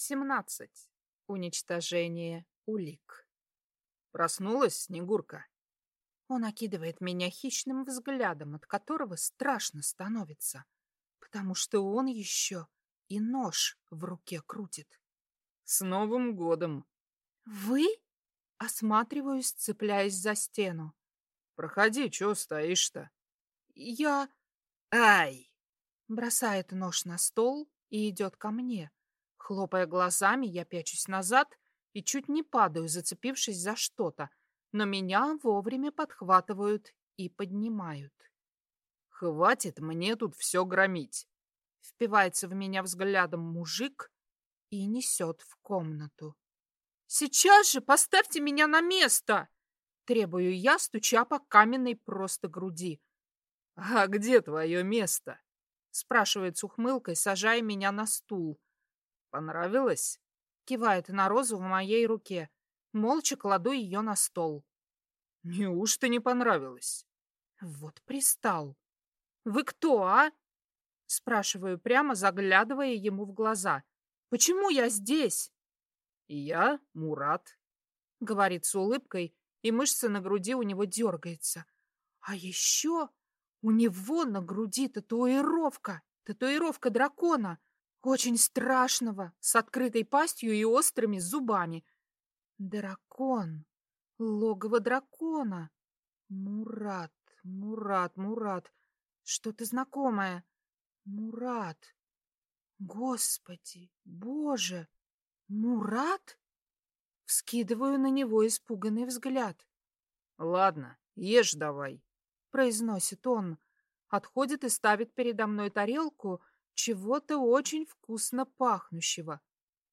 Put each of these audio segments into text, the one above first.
17. Уничтожение улик. Проснулась Снегурка? Он окидывает меня хищным взглядом, от которого страшно становится, потому что он еще и нож в руке крутит. С Новым годом! Вы? Осматриваюсь, цепляясь за стену. Проходи, чё стоишь-то? Я... Ай! Бросает нож на стол и идет ко мне. Хлопая глазами, я пячусь назад и чуть не падаю, зацепившись за что-то, но меня вовремя подхватывают и поднимают. «Хватит мне тут все громить!» Впивается в меня взглядом мужик и несет в комнату. «Сейчас же поставьте меня на место!» Требую я, стуча по каменной просто груди. «А где твое место?» Спрашивает с ухмылкой, сажая меня на стул. Понравилось? Кивает на розу в моей руке. Молча кладу ее на стол. Неужто не понравилось? Вот пристал. Вы кто, а? Спрашиваю прямо, заглядывая ему в глаза. Почему я здесь? Я Мурат. Говорит с улыбкой, и мышца на груди у него дергается. А еще у него на груди татуировка. Татуировка дракона. Очень страшного, с открытой пастью и острыми зубами. Дракон. Логово дракона. Мурат, Мурат, Мурат. Что-то знакомое. Мурат. Господи, Боже! Мурат? Вскидываю на него испуганный взгляд. Ладно, ешь давай, произносит он. Отходит и ставит передо мной тарелку, чего-то очень вкусно пахнущего.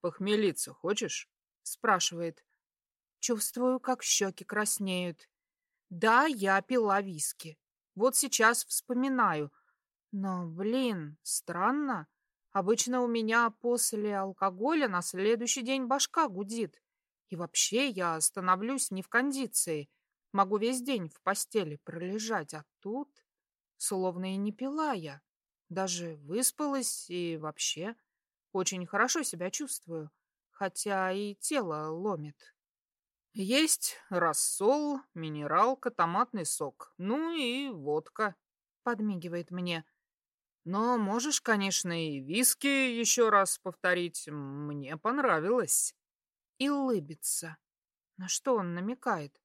«Похмелиться хочешь?» — спрашивает. Чувствую, как щеки краснеют. Да, я пила виски. Вот сейчас вспоминаю. Но, блин, странно. Обычно у меня после алкоголя на следующий день башка гудит. И вообще я становлюсь не в кондиции. Могу весь день в постели пролежать, а тут словно и не пила я. Даже выспалась и вообще очень хорошо себя чувствую, хотя и тело ломит. Есть рассол, минералка, томатный сок, ну и водка, подмигивает мне. Но можешь, конечно, и виски еще раз повторить. Мне понравилось. И улыбится. На что он намекает?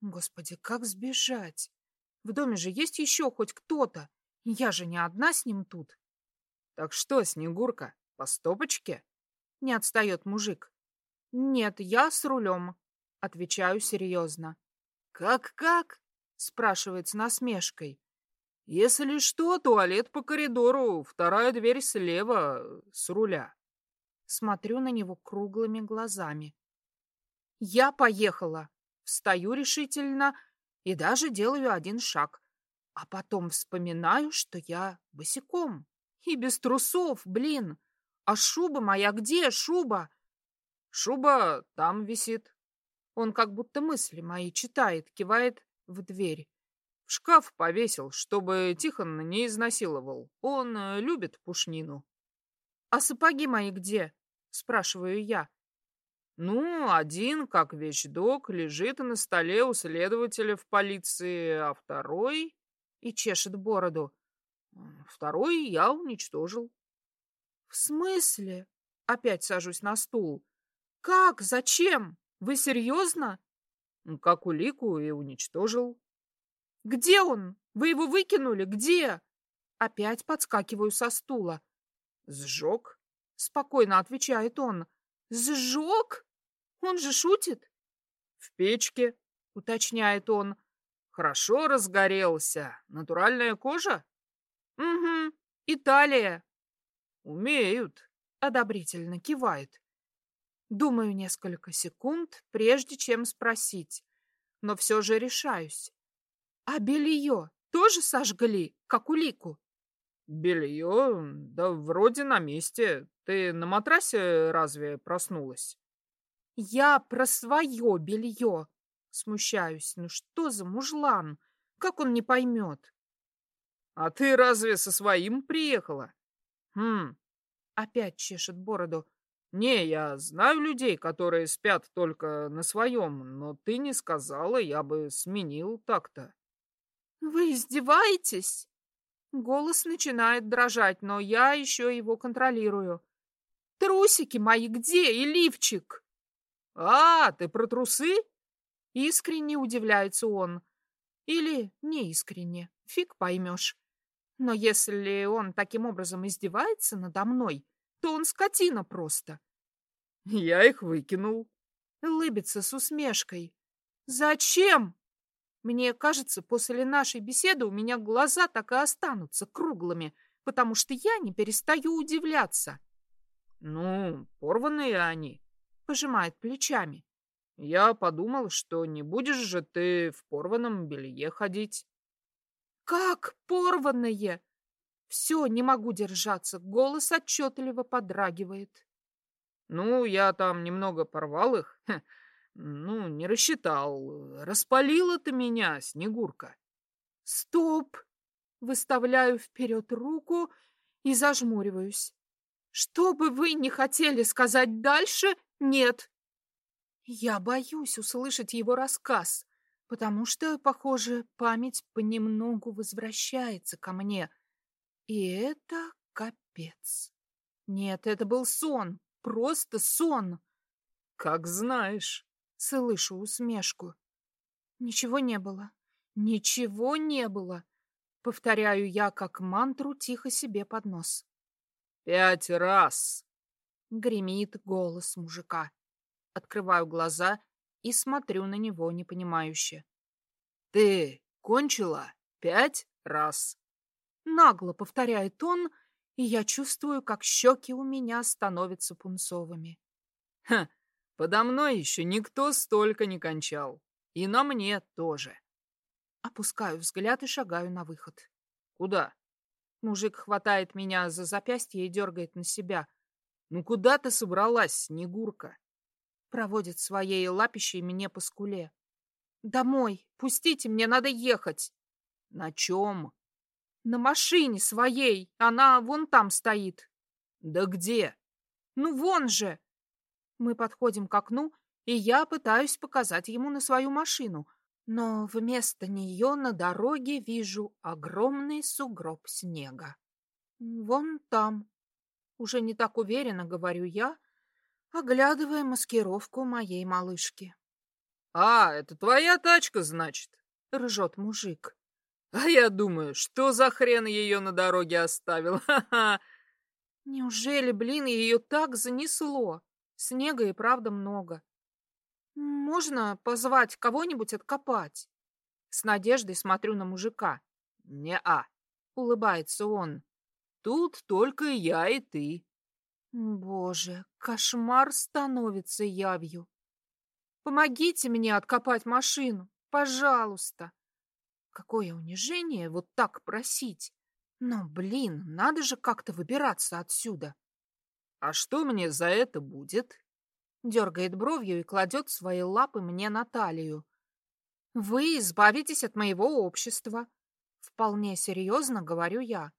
Господи, как сбежать? В доме же есть еще хоть кто-то. Я же не одна с ним тут. Так что, Снегурка, по стопочке? Не отстает мужик. Нет, я с рулем. Отвечаю серьезно. Как-как? Спрашивает с насмешкой. Если что, туалет по коридору, вторая дверь слева, с руля. Смотрю на него круглыми глазами. Я поехала. Встаю решительно и даже делаю один шаг. А потом вспоминаю, что я босиком. И без трусов, блин. А шуба моя где, шуба? Шуба там висит. Он как будто мысли мои читает, кивает в дверь. В шкаф повесил, чтобы Тихон не изнасиловал. Он э, любит пушнину. А сапоги мои где? Спрашиваю я. Ну, один, как вещдок, лежит на столе у следователя в полиции, а второй и чешет бороду. Второй я уничтожил. В смысле? Опять сажусь на стул. Как? Зачем? Вы серьезно? Как улику и уничтожил. Где он? Вы его выкинули? Где? Опять подскакиваю со стула. Сжег? Спокойно отвечает он. Сжег? Он же шутит? В печке, уточняет он. Хорошо разгорелся. Натуральная кожа? Угу. Италия. Умеют. Одобрительно кивает. Думаю несколько секунд, прежде чем спросить. Но все же решаюсь. А белье тоже сожгли, как улику? Белье? Да вроде на месте. Ты на матрасе разве проснулась? Я про свое белье. Смущаюсь. Ну что за мужлан? Как он не поймет? А ты разве со своим приехала? Хм. Опять чешет бороду. Не, я знаю людей, которые спят только на своем, но ты не сказала, я бы сменил так-то. Вы издеваетесь? Голос начинает дрожать, но я еще его контролирую. Трусики мои где и лифчик? А, ты про трусы? Искренне удивляется он. Или неискренне, фиг поймешь. Но если он таким образом издевается надо мной, то он скотина просто. Я их выкинул. Лыбится с усмешкой. Зачем? Мне кажется, после нашей беседы у меня глаза так и останутся круглыми, потому что я не перестаю удивляться. Ну, порванные они. Пожимает плечами. Я подумал, что не будешь же ты в порванном белье ходить. Как порванное? Все, не могу держаться. Голос отчетливо подрагивает. Ну, я там немного порвал их. Ну, не рассчитал. Распалила ты меня, Снегурка. Стоп! Выставляю вперед руку и зажмуриваюсь. Что бы вы не хотели сказать дальше, нет. Я боюсь услышать его рассказ, потому что, похоже, память понемногу возвращается ко мне — и это капец. Нет, это был сон, просто сон. Как знаешь. Слышу усмешку. Ничего не было. Ничего не было. Повторяю я как мантру тихо себе под нос. Пять раз. Гремит голос мужика. Открываю глаза и смотрю на него непонимающе. Ты кончила пять раз. Нагло повторяет он, и я чувствую, как щеки у меня становятся пунцовыми. Ха, подо мной еще никто столько не кончал. И на мне тоже. Опускаю взгляд и шагаю на выход. Куда? Мужик хватает меня за запястье и дергает на себя. Ну куда ты собралась, Снегурка? Проводит своей лапищей мне по скуле. Домой. Пустите, мне надо ехать. На чем? На машине своей. Она вон там стоит. Да где? Ну, вон же. Мы подходим к окну, и я пытаюсь показать ему на свою машину. Но вместо нее на дороге вижу огромный сугроб снега. Вон там. Уже не так уверенно говорю я, оглядывая маскировку моей малышки. — А, это твоя тачка, значит? — ржет мужик. А я думаю, что за хрен ее на дороге оставил? Ха-ха! Неужели, блин, ее так занесло? Снега и правда много. Можно позвать кого-нибудь откопать? С надеждой смотрю на мужика. Не-а, улыбается он. Тут только я и ты. Боже, кошмар становится явью. Помогите мне откопать машину, пожалуйста. Какое унижение вот так просить. Но, блин, надо же как-то выбираться отсюда. А что мне за это будет? Дергает бровью и кладет свои лапы мне на талию. Вы избавитесь от моего общества. Вполне серьезно говорю я.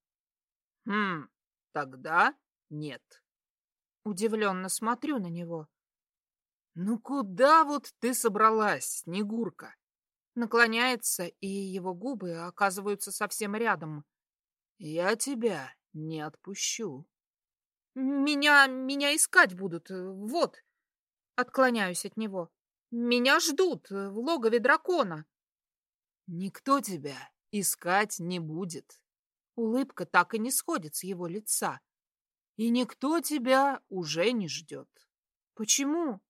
Хм, тогда нет. Удивленно смотрю на него. Ну куда вот ты собралась, Снегурка? наклоняется, и его губы оказываются совсем рядом. «Я тебя не отпущу». «Меня... меня искать будут, вот!» Отклоняюсь от него. «Меня ждут в логове дракона». «Никто тебя искать не будет». Улыбка так и не сходит с его лица. «И никто тебя уже не ждет». «Почему?»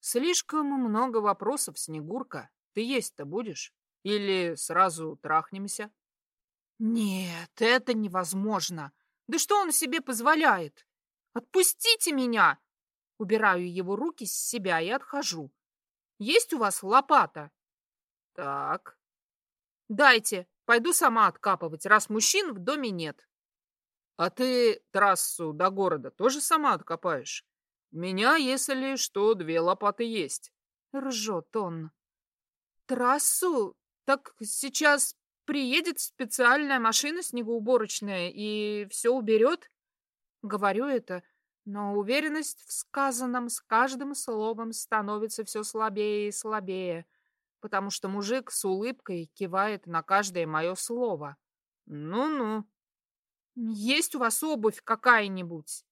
«Слишком много вопросов, Снегурка. Ты есть-то будешь? Или сразу трахнемся? Нет, это невозможно. Да что он себе позволяет? Отпустите меня! Убираю его руки с себя и отхожу. Есть у вас лопата? Так. Дайте, пойду сама откапывать, раз мужчин в доме нет. А ты трассу до города тоже сама откопаешь? У меня, если что, две лопаты есть. Ржет он трассу? Так сейчас приедет специальная машина снегоуборочная и все уберет? Говорю это, Но уверенность в сказанном с каждым словом становится все слабее и слабее, потому что мужик с улыбкой кивает на каждое мое слово. Ну-ну. Есть у вас обувь какая-нибудь?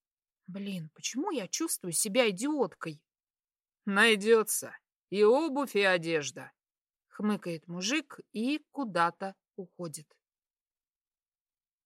Блин, почему я чувствую себя идиоткой? Найдется. И обувь, и одежда. Хмыкает мужик и куда-то уходит.